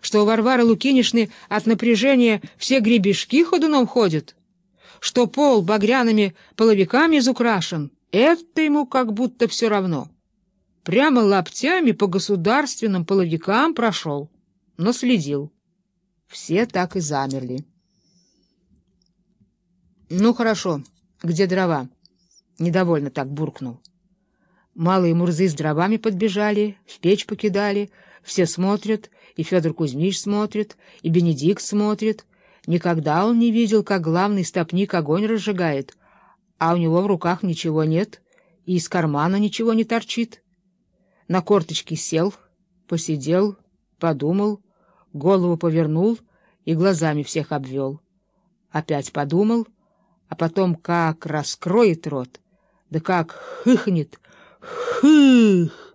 что у Варвары Лукинишны от напряжения все гребешки ходуном ходят, что пол багряными половиками изукрашен, это ему как будто все равно. Прямо лаптями по государственным половикам прошел, но следил. Все так и замерли. «Ну, хорошо, где дрова?» — недовольно так буркнул. Малые мурзы с дровами подбежали, в печь покидали, все смотрят, и Федор Кузьмич смотрит, и Бенедикт смотрит. Никогда он не видел, как главный стопник огонь разжигает, а у него в руках ничего нет, и из кармана ничего не торчит. На корточки сел, посидел, подумал, голову повернул и глазами всех обвел. Опять подумал, а потом как раскроет рот, да как хыхнет, хых!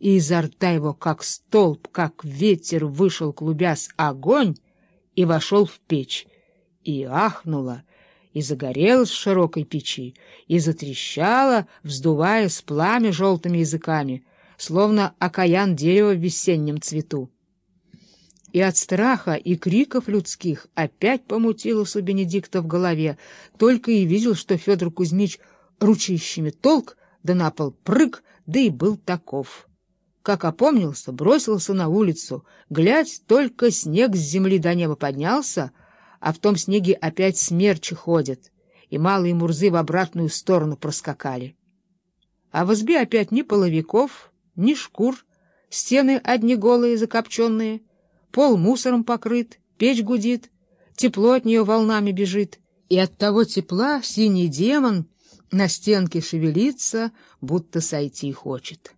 И изо рта его, как столб, как ветер, вышел, клубясь огонь, и вошел в печь, и ахнула, и загорелась в широкой печи, и затрещала, вздуваясь пламя желтыми языками, словно окаян дерева в весеннем цвету. И от страха и криков людских опять помутилось у Бенедикта в голове, только и видел, что Федор Кузьмич ручищами толк, да на пол прыг, да и был таков. Как опомнился, бросился на улицу, глядь, только снег с земли до неба поднялся, а в том снеге опять смерчи ходят, и малые мурзы в обратную сторону проскакали. А в избе опять ни половиков, ни шкур, стены одни голые, закопченные, пол мусором покрыт, печь гудит, тепло от нее волнами бежит, и от того тепла синий демон на стенке шевелится, будто сойти хочет.